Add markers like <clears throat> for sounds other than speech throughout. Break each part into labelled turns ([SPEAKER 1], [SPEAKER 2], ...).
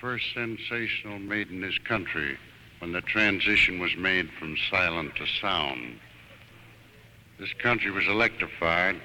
[SPEAKER 1] first sensational made in this country when the transition was made from silent to sound. This country was electrified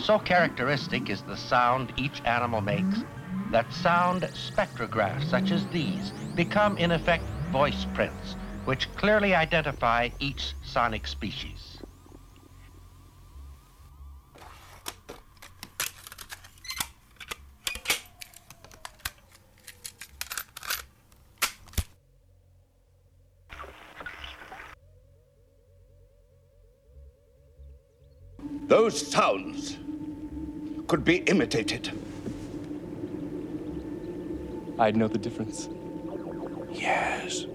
[SPEAKER 2] So characteristic is the sound each animal makes that sound spectrographs such as these become in effect voice prints, which clearly identify each sonic species.
[SPEAKER 3] Those sounds could be imitated.
[SPEAKER 4] I'd know the difference.
[SPEAKER 3] Yes.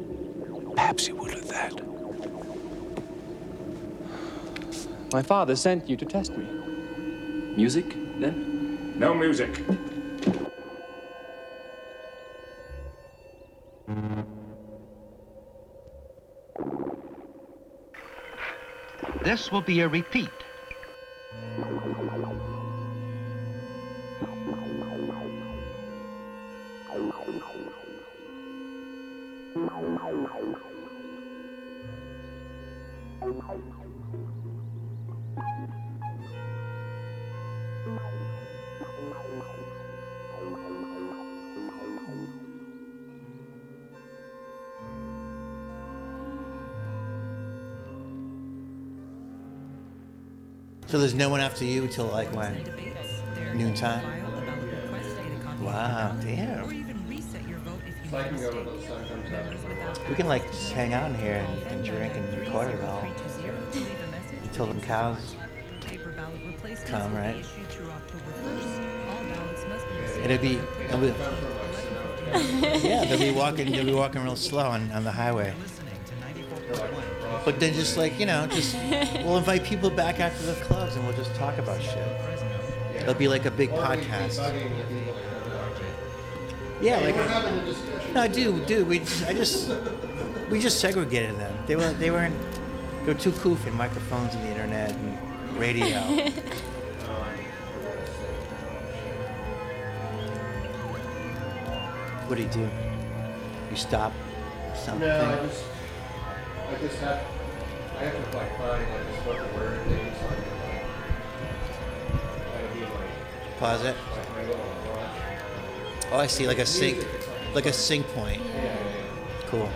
[SPEAKER 3] Perhaps he would at that.
[SPEAKER 4] My father sent you to test me. Music, then?
[SPEAKER 3] No music.
[SPEAKER 2] This will be a repeat.
[SPEAKER 5] After you till like when? Noontime? Wow, damn. We can like just hang out in here and, and drink and record it all until them cows come, right? It'll be, it'll be yeah, they'll be walking, they'll be walking real slow on, on the highway. But then just like you know, just we'll invite people back after the we'll just talk about shit. It'll be like a big podcast. Yeah, like no, dude, dude, we just, I just we just segregated them. They were they weren't they were too cool for microphones and the internet and radio. <laughs> what do you do? You stop something?
[SPEAKER 6] No, I just, I just have, I have to like find like a spoken word thing so I
[SPEAKER 5] Pause it.
[SPEAKER 6] like my little brush.
[SPEAKER 5] Oh, I see, like a sink, like a sink point. Cool.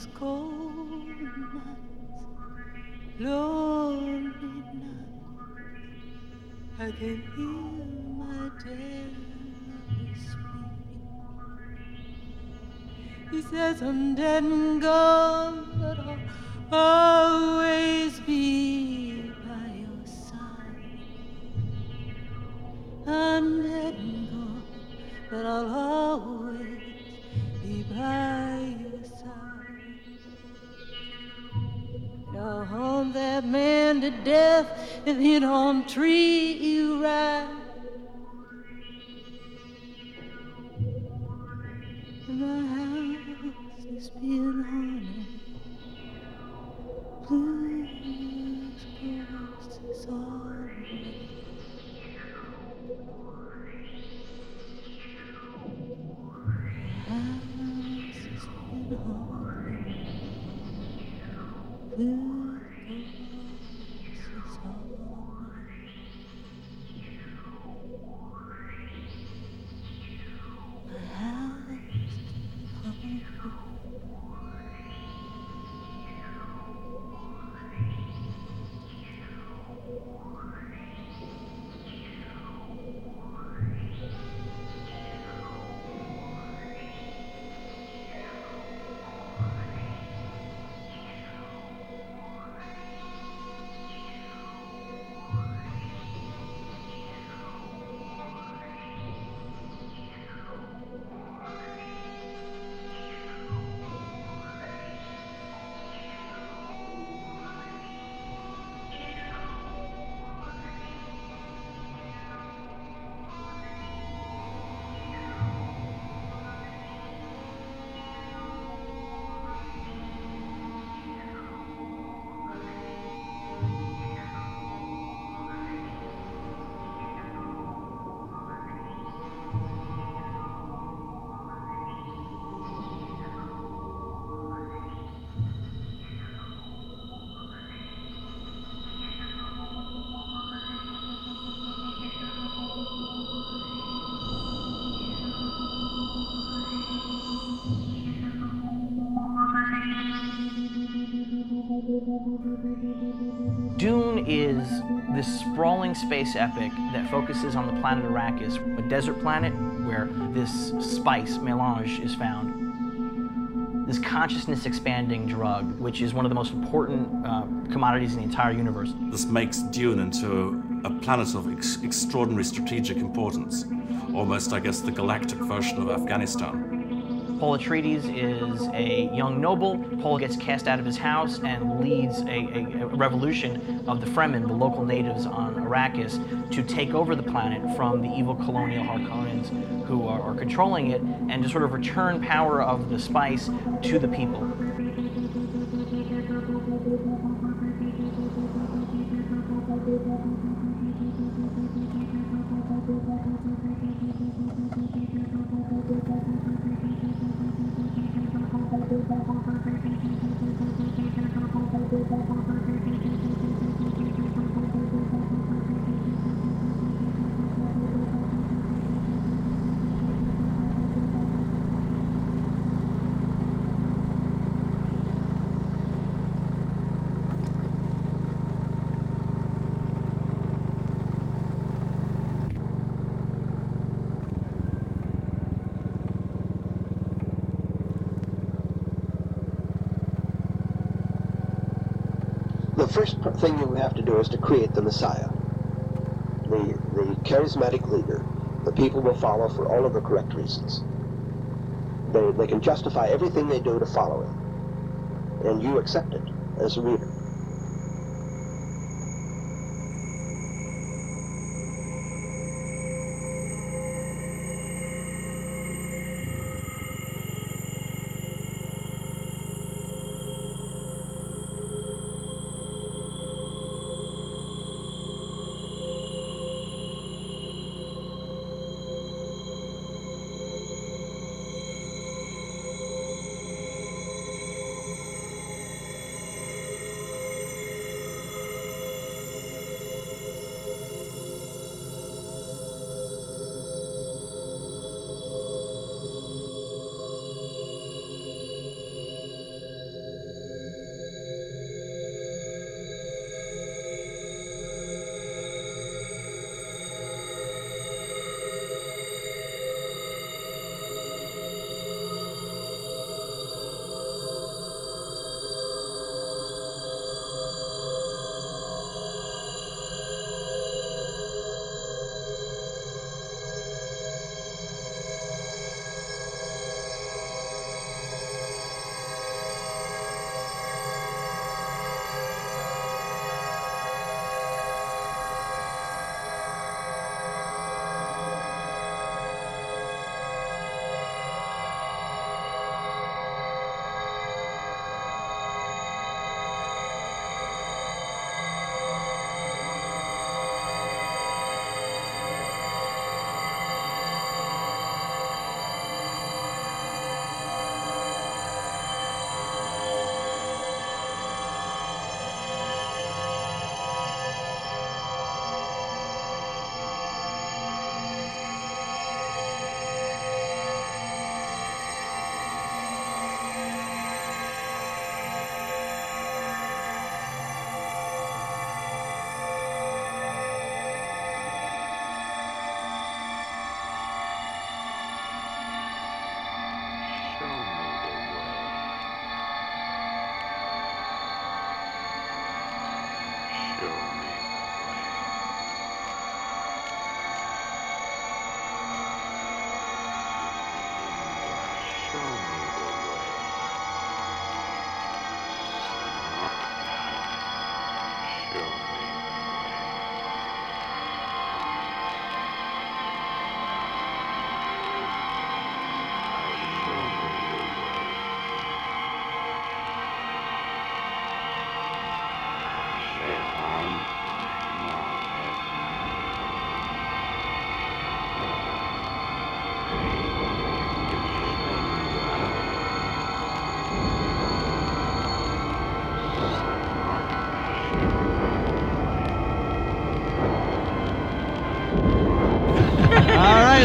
[SPEAKER 7] Those cold nights, lonely nights, I can hear my dad speak. He says I'm dead and gone, but I'll always if he don't
[SPEAKER 8] this sprawling space epic that focuses on the planet Arrakis, a desert planet where this spice, melange, is found. This consciousness expanding drug, which is one of the most important uh, commodities in the entire universe.
[SPEAKER 9] This makes Dune into a planet of ex- extraordinary strategic importance, almost, I guess, the galactic version of Afghanistan.
[SPEAKER 8] Paul Atreides is a young noble. Paul gets cast out of his house and leads a, a, a revolution of the Fremen, the local natives on Arrakis, to take over the planet from the evil colonial Harkonnens who are, are controlling it and to sort of return power of the spice to the people.
[SPEAKER 10] First thing you have to do is to create the Messiah, the, the charismatic leader. The people will follow for all of the correct reasons. They, they can justify everything they do to follow him, and you accept it as a reader.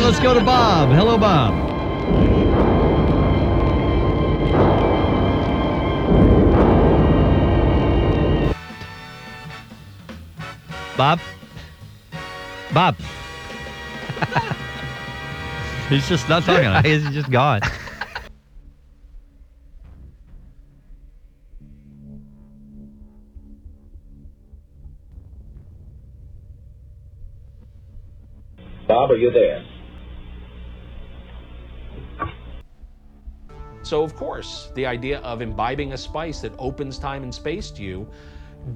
[SPEAKER 11] Let's go to Bob. Hello, Bob. Bob? Bob? <laughs> He's just not talking. <laughs> He's just gone. <laughs>
[SPEAKER 12] Bob, are you there?
[SPEAKER 13] So, of course, the idea of imbibing a spice that opens time and space to you,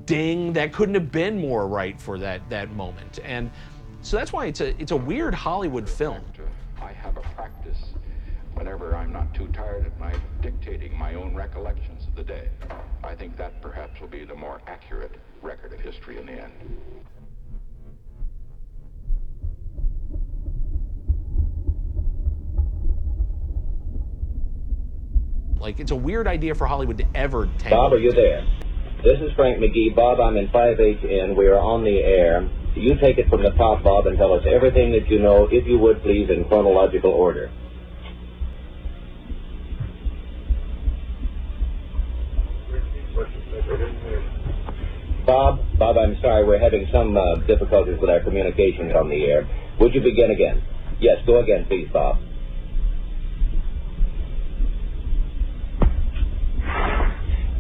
[SPEAKER 13] ding, that couldn't have been more right for that, that moment. And so that's why it's a, it's a weird Hollywood film.
[SPEAKER 14] I have a practice whenever I'm not too tired at night dictating my own recollections of the day. I think that perhaps will be the more accurate record of history in the end.
[SPEAKER 13] Like, it's a weird idea for Hollywood to ever take.
[SPEAKER 12] Bob, are you there? This is Frank McGee. Bob, I'm in 5HN. We are on the air. You take it from the top, Bob, and tell us everything that you know, if you would please, in chronological order. Bob, Bob, I'm sorry, we're having some uh, difficulties with our communications on the air. Would you begin again? Yes, go again, please, Bob.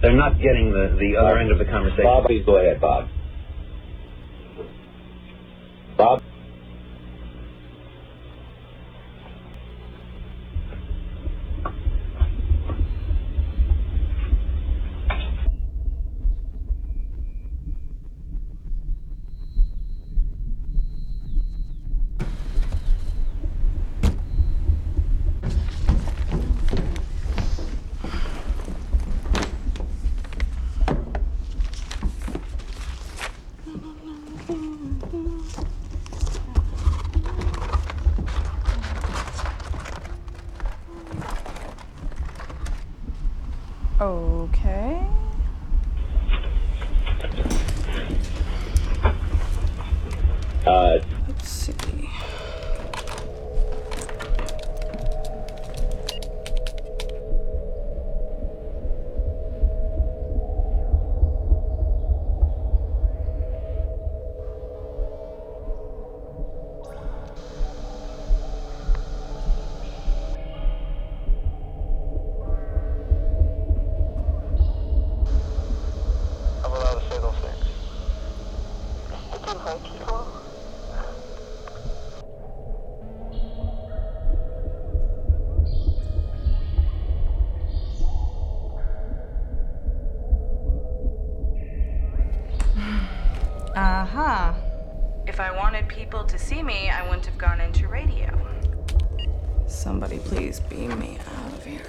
[SPEAKER 10] They're not getting the, the other end of the conversation.
[SPEAKER 12] Bob, please go ahead, Bob. Bob?
[SPEAKER 15] Gone into radio. Somebody please beam me out of here.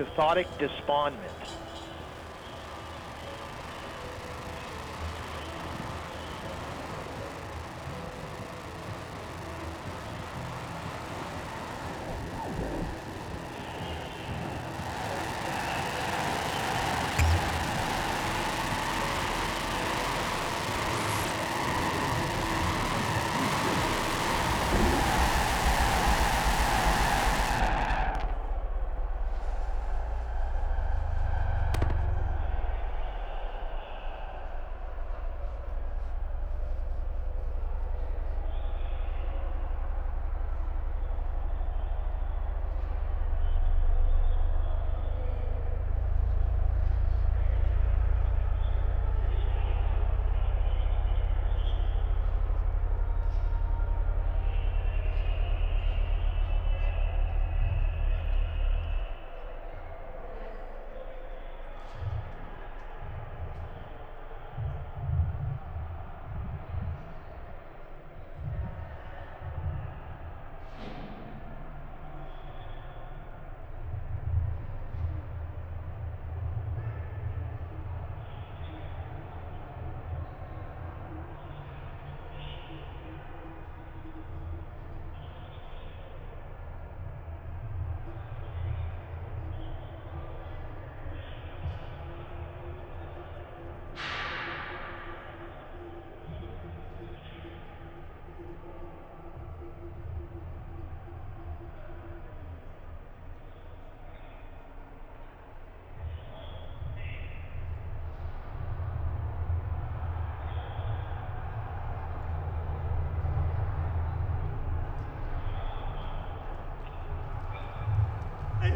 [SPEAKER 16] Cathodic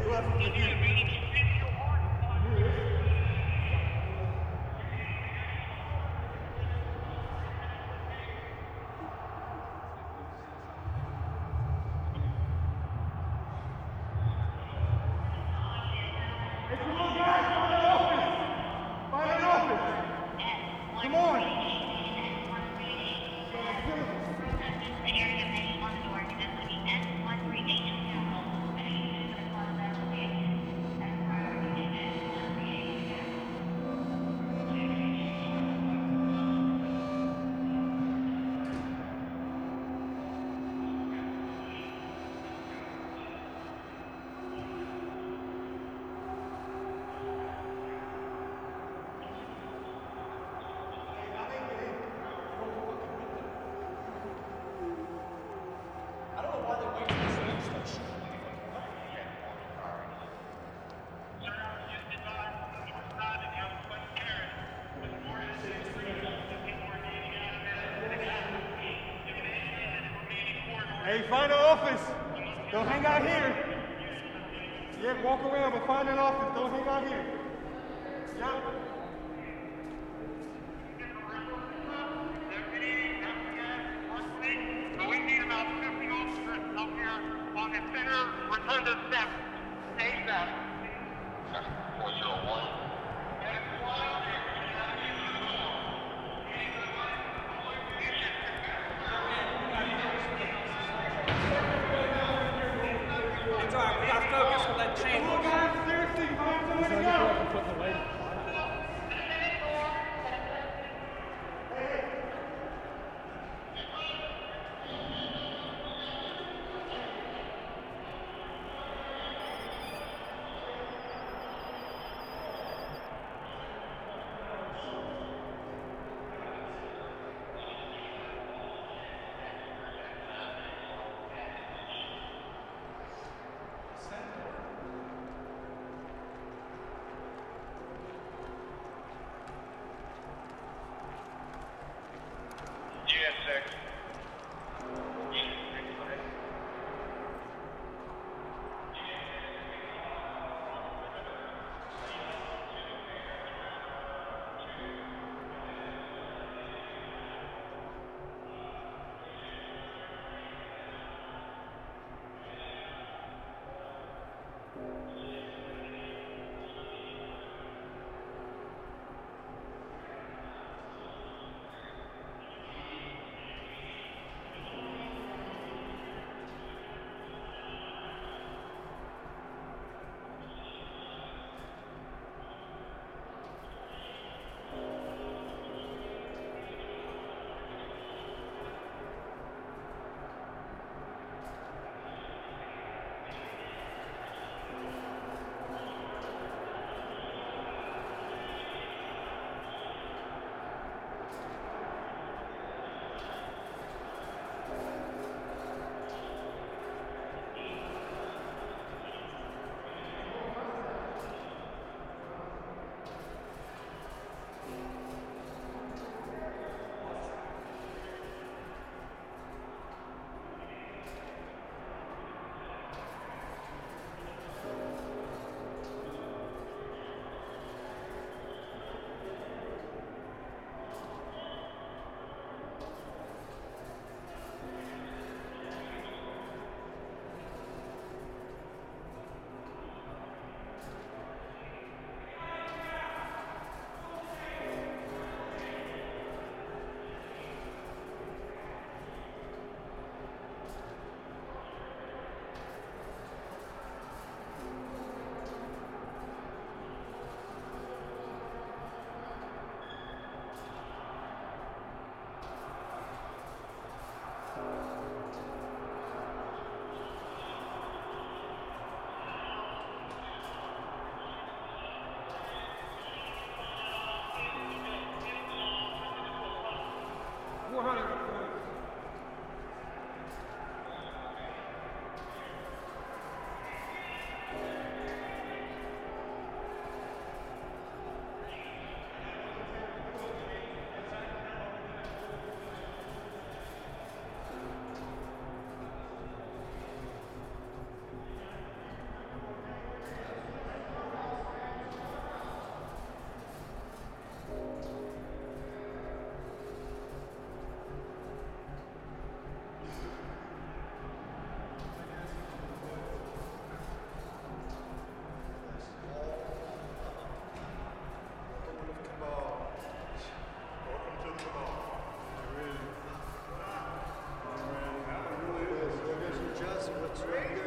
[SPEAKER 16] despondent.
[SPEAKER 17] Come on. Hey, find an office. Don't hang out here. Yeah, walk around, but find an office. Don't hang out here.
[SPEAKER 18] Raiders.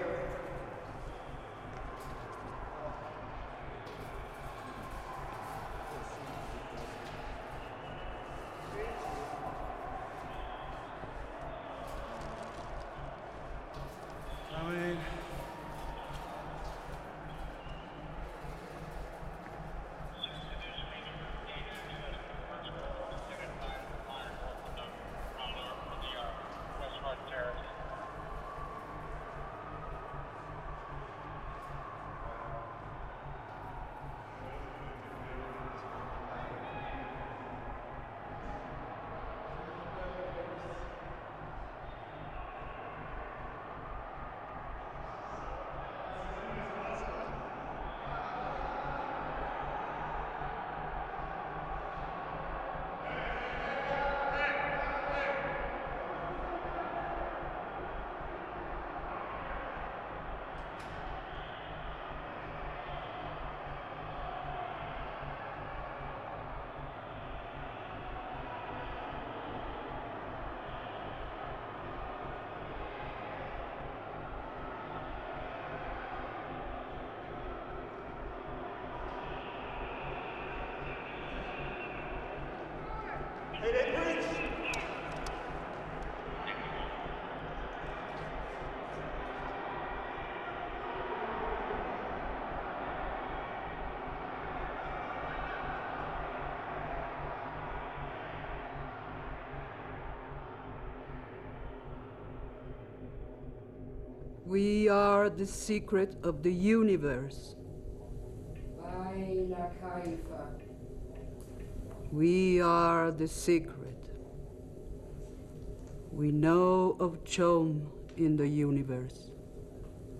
[SPEAKER 18] We
[SPEAKER 19] are the secret of the universe. We are the secret. We know of CHOAM in the universe.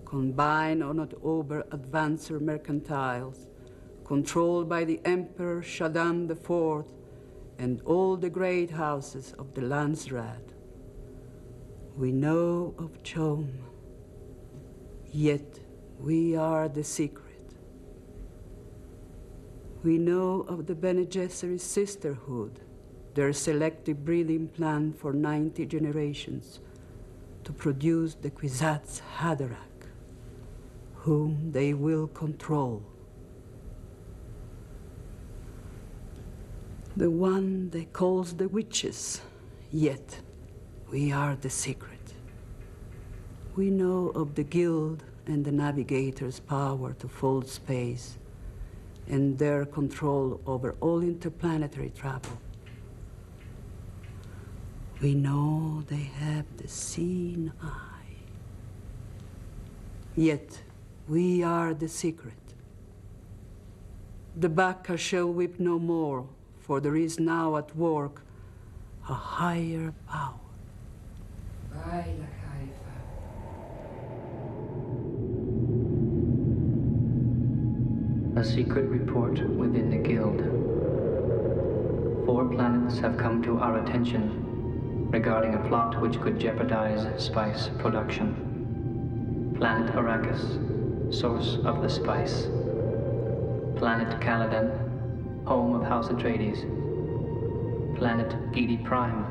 [SPEAKER 19] Combined on not over advancer mercantiles, controlled by the Emperor Shaddam IV and all the great houses of the Landsraad. We know of CHOAM, yet we are the secret. We know of the Bene Gesserit sisterhood, their selective breeding plan for 90 generations to produce the Kwisatz Haderach, whom they will control. The one they calls the witches, yet we are the secret. We know of the guild and the navigator's power to fold space and their control over all interplanetary travel. We know they have the seeing eye. Yet we are the secret. The Bakka shall weep no more, for there is now at work a higher power.
[SPEAKER 20] Baila
[SPEAKER 21] A secret report within the Guild. Four planets have come to our attention regarding a plot which could jeopardize spice production. Planet Arrakis, source of the spice. Planet Caladan, home of House Atreides. Planet Giedi Prime,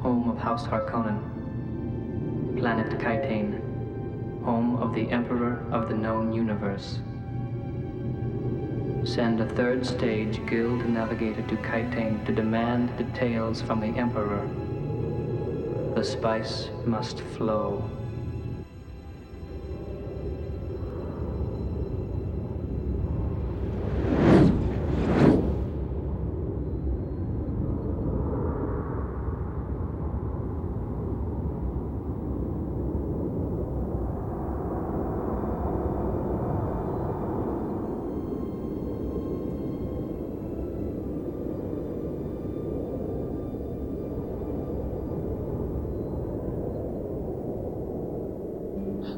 [SPEAKER 21] home of House Harkonnen. Planet Kaitain, home of the Emperor of the known universe. Send a third stage guild navigator to Kaitain to demand details from the Emperor. The spice must flow.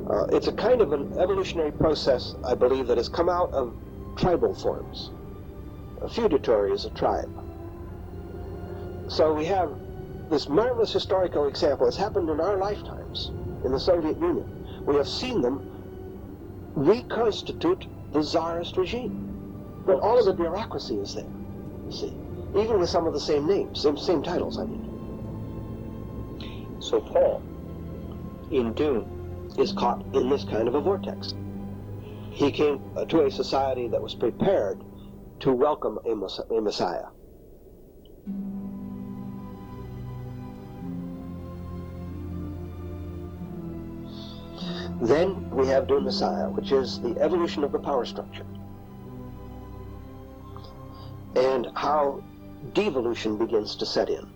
[SPEAKER 10] Uh, it's a kind of an evolutionary process, I believe, that has come out of tribal forms. A feudatory is a tribe. So we have this marvelous historical example. It's happened in our lifetimes in the Soviet Union. We have seen them reconstitute the czarist regime. But all of the bureaucracy is there, you see. Even with some of the same names, same, same titles, I mean. So Paul, in Dune, is caught in this kind of a vortex. He came to a society that was prepared to welcome a, Messiah. Then we have Dune Messiah, which is the evolution of the power structure. And how devolution begins to set in.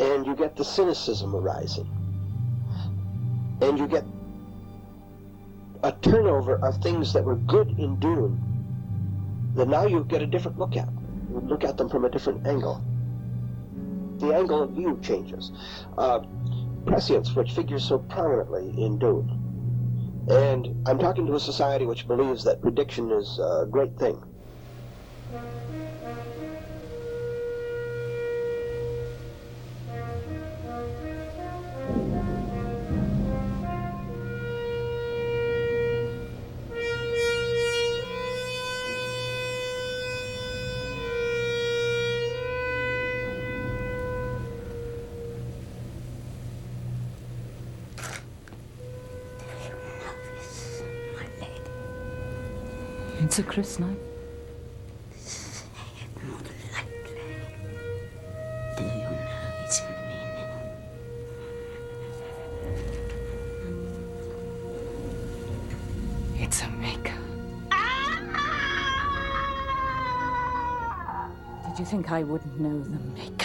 [SPEAKER 10] And you get the cynicism arising and you get a turnover of things that were good in Dune that now you get a different look at. You look at them from a different angle. The angle of view changes. Uh, prescience, which figures so prominently in Dune. And I'm talking to a society which believes that prediction is a great thing.
[SPEAKER 7] It's a crysknife.
[SPEAKER 20] Do you know its meaning?
[SPEAKER 7] It's a maker. Did you think I wouldn't know the maker?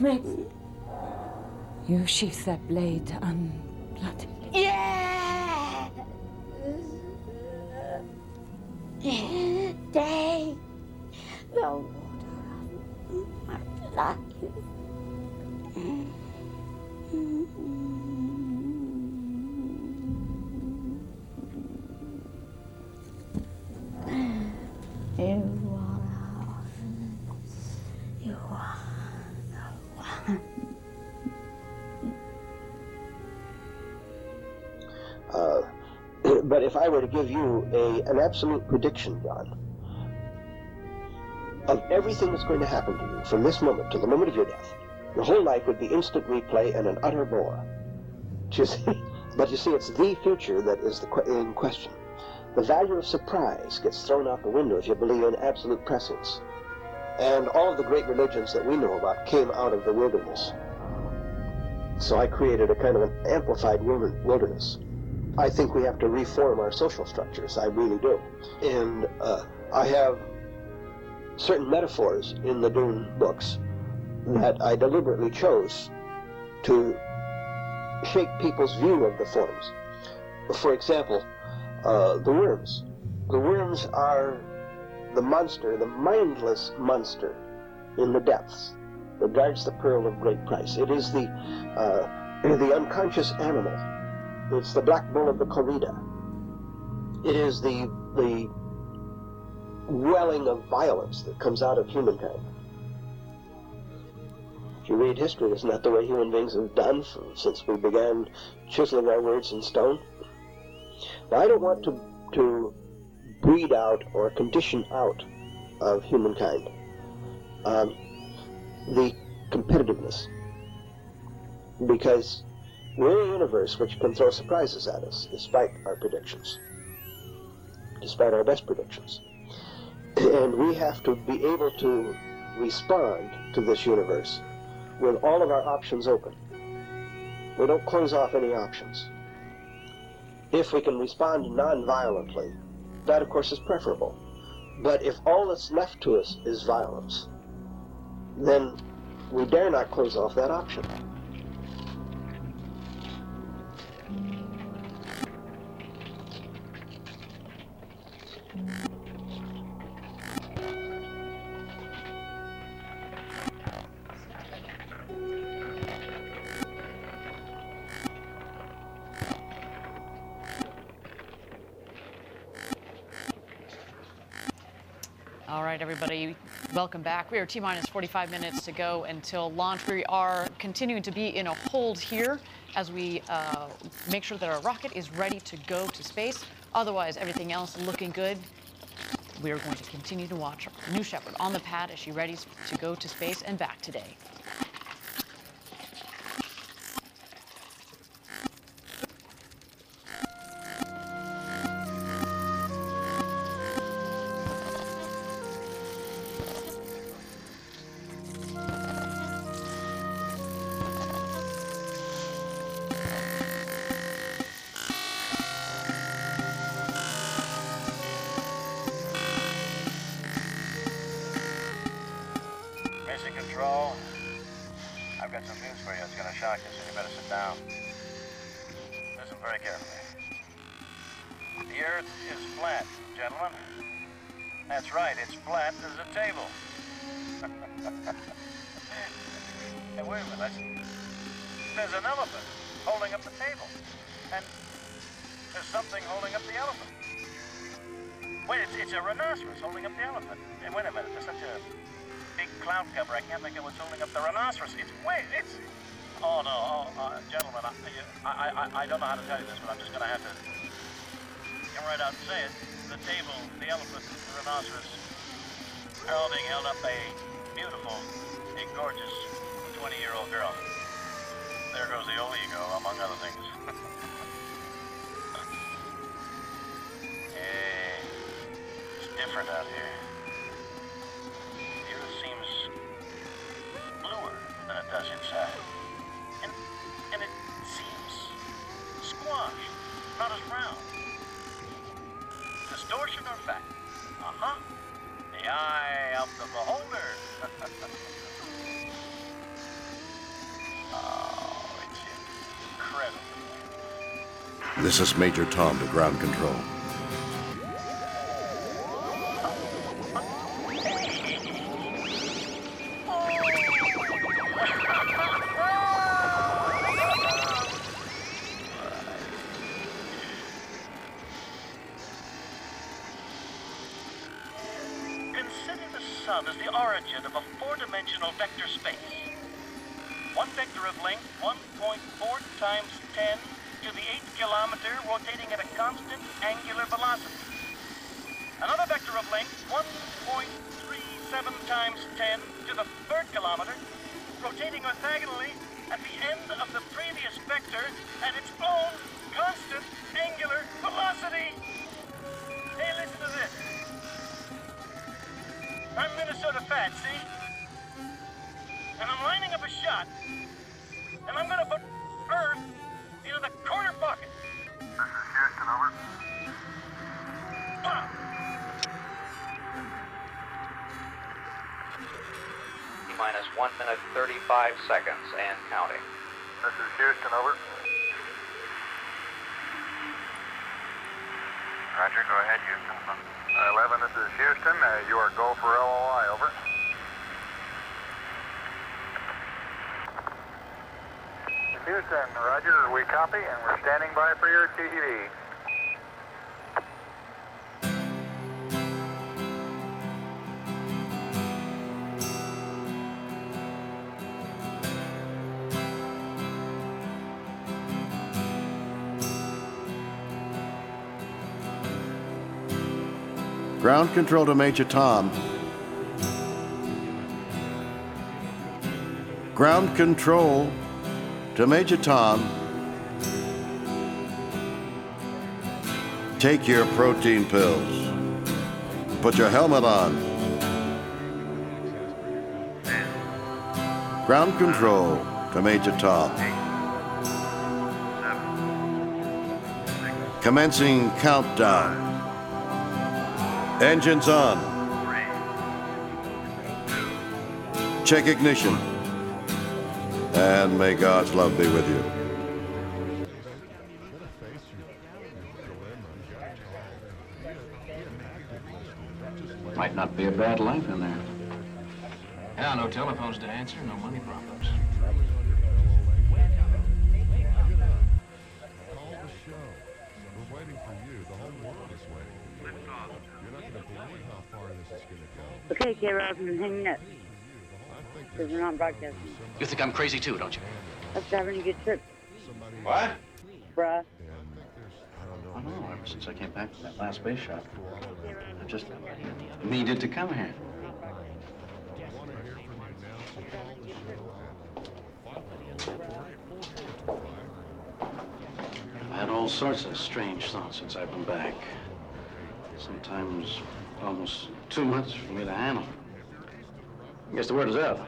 [SPEAKER 7] You sheath that blade unblooded.
[SPEAKER 10] Give you a, an absolute prediction, John, of everything that's going to happen to you from this moment to the moment of your death, your whole life would be instant replay and an utter bore. You <laughs> see? But you see, it's the future that is the in question. The value of surprise gets thrown out the window if you believe in absolute prescience. And all of the great religions that we know about came out of the wilderness. So I created a kind of an amplified wilderness. I think we have to reform our social structures. I really do. And uh, I have certain metaphors in the Dune books that I deliberately chose to shake people's view of the forms. For example, uh, the worms. The worms are the monster, the mindless monster in the depths that guards the pearl of great price. It is the uh, the unconscious animal. It's the black bull of the corrida. It is the the welling of violence that comes out of humankind. If you read history, isn't that the way human beings have done since we began chiseling our words in stone? Now, I don't want to, to breed out or condition out of humankind um, the competitiveness. Because we're a universe which can throw surprises at us despite our predictions, despite our best predictions. <clears throat> And we have to be able to respond to this universe with all of our options open. We don't close off any options. If we can respond non-violently, that of course is preferable. But if all that's left to us is violence, then we dare not close off that option.
[SPEAKER 22] Right, everybody, welcome back. We are T minus 45 minutes to go until launch. We are continuing to be in a hold here as we uh, make sure that our rocket is ready to go to space. Otherwise, everything else looking good. We are going to continue to watch New Shepard on the pad as she readies to go to space and back today.
[SPEAKER 23] It. The table, the elephant, the rhinoceros, being held up a beautiful, a gorgeous 20-year-old girl. There goes the old ego, among other things. <laughs> hey, it's different out here. The earth seems bluer the beholder. <laughs> oh, it's incredible. This is Major Tom to ground control.
[SPEAKER 24] Minus 1 minute 35 seconds and counting.
[SPEAKER 25] This is Houston, over. Roger, go ahead, Houston. Uh, 11, this is Houston. Uh, you are go for LOI, over. Houston, Roger, we copy, and we're standing by for your TED.
[SPEAKER 26] Ground control to Major Tom. Ground control to Major Tom. Take your protein pills. Put your helmet on. Ground control to Major Tom. Commencing countdown. Engines on. Check ignition. And may God's love be with you.
[SPEAKER 27] Might not be a bad life in there. Yeah, no telephones to answer, no money problems.
[SPEAKER 28] Because broadcasting.
[SPEAKER 27] You think I'm crazy too, don't you?
[SPEAKER 28] Let's having a good trip,
[SPEAKER 27] What?
[SPEAKER 28] bruh.
[SPEAKER 27] I don't know. Ever since I came back from that last space shot, I just needed to come here. I've had all sorts of strange thoughts since I've been back. Sometimes almost too much for me to handle. I guess the word is out.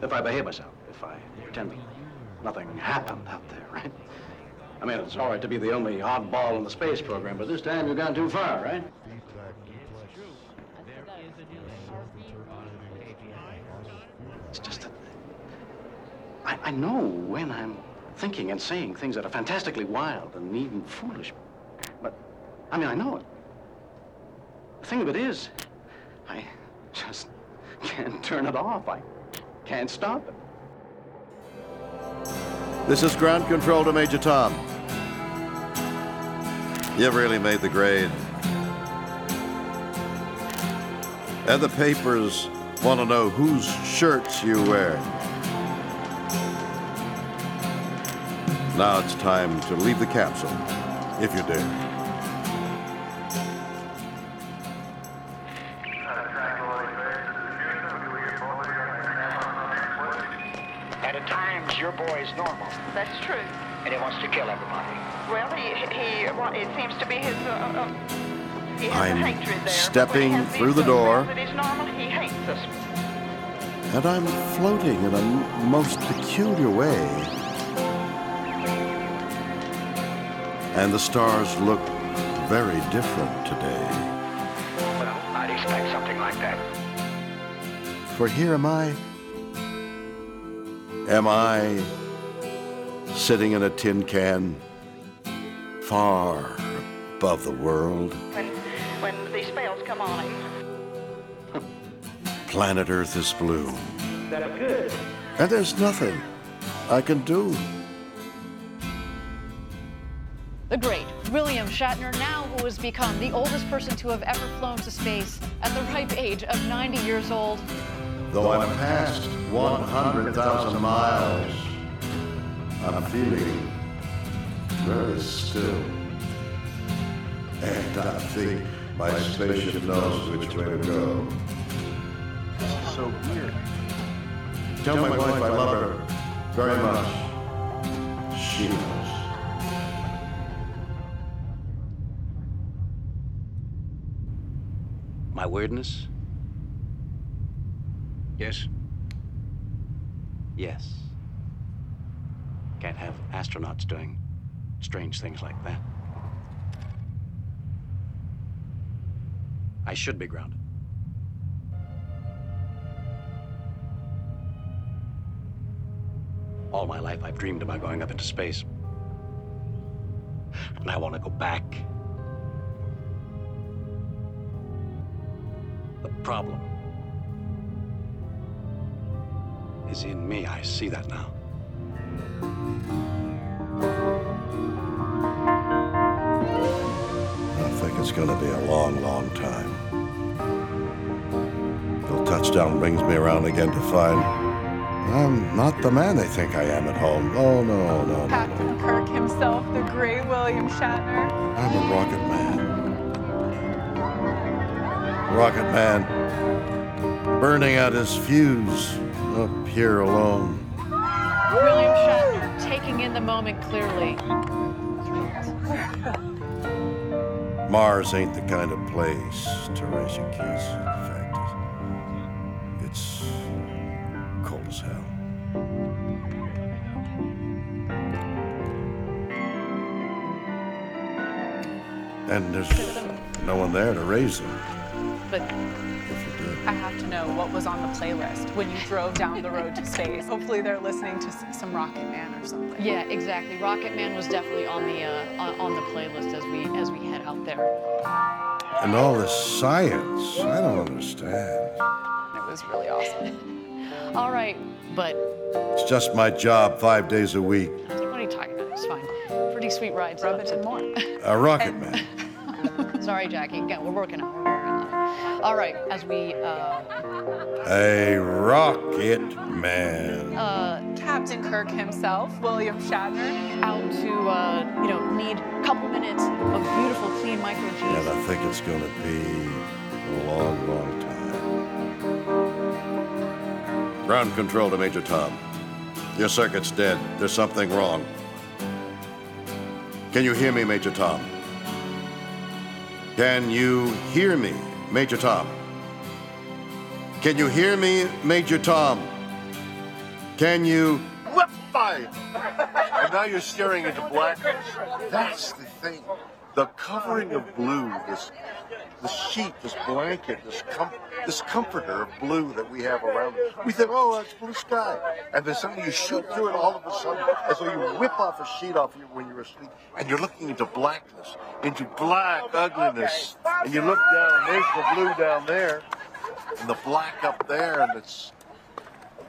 [SPEAKER 27] If I behave myself, if I pretend nothing happened out there, right? I mean, it's all right to be the only oddball in the space program, but this time you've gone too far, right? It's just that I, I know when I'm thinking and saying things that are fantastically wild and even foolish. But, I mean, I know it. The thing of it is, I just can't turn it off. I can't stop it.
[SPEAKER 26] This is ground control to Major Tom. You've really made the grade. And the papers want to know whose shirts you wear. Now it's time to leave the capsule, if you dare. Stepping
[SPEAKER 29] When he has
[SPEAKER 26] through the door.
[SPEAKER 29] photographs That he's normal, he hates us.
[SPEAKER 26] And I'm floating in a most peculiar way. And the stars look very different today.
[SPEAKER 23] Well, I'd expect something like that.
[SPEAKER 26] For here am I. Am I sitting in a tin can, far above the world.
[SPEAKER 29] When these spells come on him.
[SPEAKER 26] Planet Earth is blue,
[SPEAKER 29] That's good.
[SPEAKER 26] and there's nothing I can do.
[SPEAKER 22] The great William Shatner, now who has become the oldest person to have ever flown to space at the ripe age of 90 years old.
[SPEAKER 26] Though I'm past 100,000 miles, I'm feeling very still. And I think my spaceship knows which way to go.
[SPEAKER 27] This is So weird.
[SPEAKER 26] Tell my wife I love her very much. She knows.
[SPEAKER 27] My weirdness? Yes. Yes. Can't have astronauts doing strange things like that. I should be grounded. All my life I've dreamed about going up into space. And I want to go back. The problem is in me. I see that now.
[SPEAKER 26] It's going to be a long, long time. Till touchdown brings me around again to find I'm not the man they think I am at home. Oh, no, no, no.
[SPEAKER 30] Captain Kirk himself, the great William Shatner.
[SPEAKER 26] I'm a rocket man. Rocket man. Burning out his fuse up here alone.
[SPEAKER 22] William Shatner taking in the moment clearly.
[SPEAKER 26] Mars ain't the kind of place to raise your kids. The fact it's cold as hell. And there's no one there to raise them.
[SPEAKER 30] But I have to know what was on the playlist when you drove down the road to space. <laughs> Hopefully, they're listening to some Rocket Man or something.
[SPEAKER 22] Yeah, exactly. Rocket Man was definitely on the uh, on, on the playlist as we as we head out there.
[SPEAKER 26] And all this science, I don't understand.
[SPEAKER 30] It was really awesome. <laughs>
[SPEAKER 22] All right, but
[SPEAKER 26] It's just my job five days a week.
[SPEAKER 22] what are you talking about? It's fine. Pretty sweet rides.
[SPEAKER 30] Rub it in more.
[SPEAKER 26] A rocket man. <laughs>
[SPEAKER 22] Sorry, Jackie. Again, we're working on. it, All right, as we uh,
[SPEAKER 26] A rocket man.
[SPEAKER 22] uh,
[SPEAKER 30] Captain Kirk himself, William Shatner.
[SPEAKER 22] out to uh, you know need a couple minutes of beautiful clean micro G's.
[SPEAKER 26] And I think it's going to be a long, long time. Ground control to Major Tom. Your circuit's dead. There's something wrong. Can you hear me, Major Tom? Can you hear me, Major Tom? Can you hear me, Major Tom? Can you.
[SPEAKER 31] Fire! and now you're staring into blackness. That's the thing. The covering of blue, this this sheet, this blanket, this com- this comforter of blue that we have around. We think, oh, that's blue sky, and then suddenly you shoot through it all of a sudden, as though you whip off a sheet off you when you're asleep, and you're looking into blackness, into black ugliness, and you look down, and there's the blue down there, and the black up there, and it's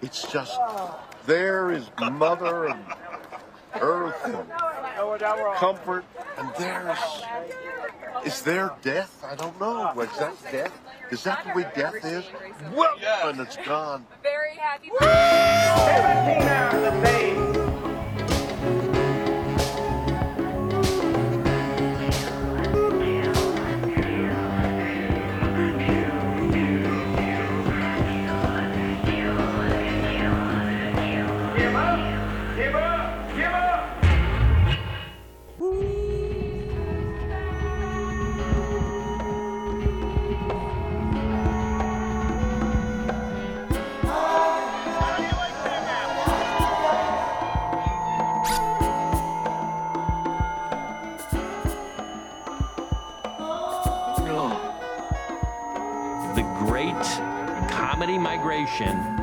[SPEAKER 31] it's just there is mother and earth and comfort, and there's is there death? I don't know. Is that death? Is that the way death is? Well, and it's gone.
[SPEAKER 30] Very happy.
[SPEAKER 23] Give
[SPEAKER 32] Migration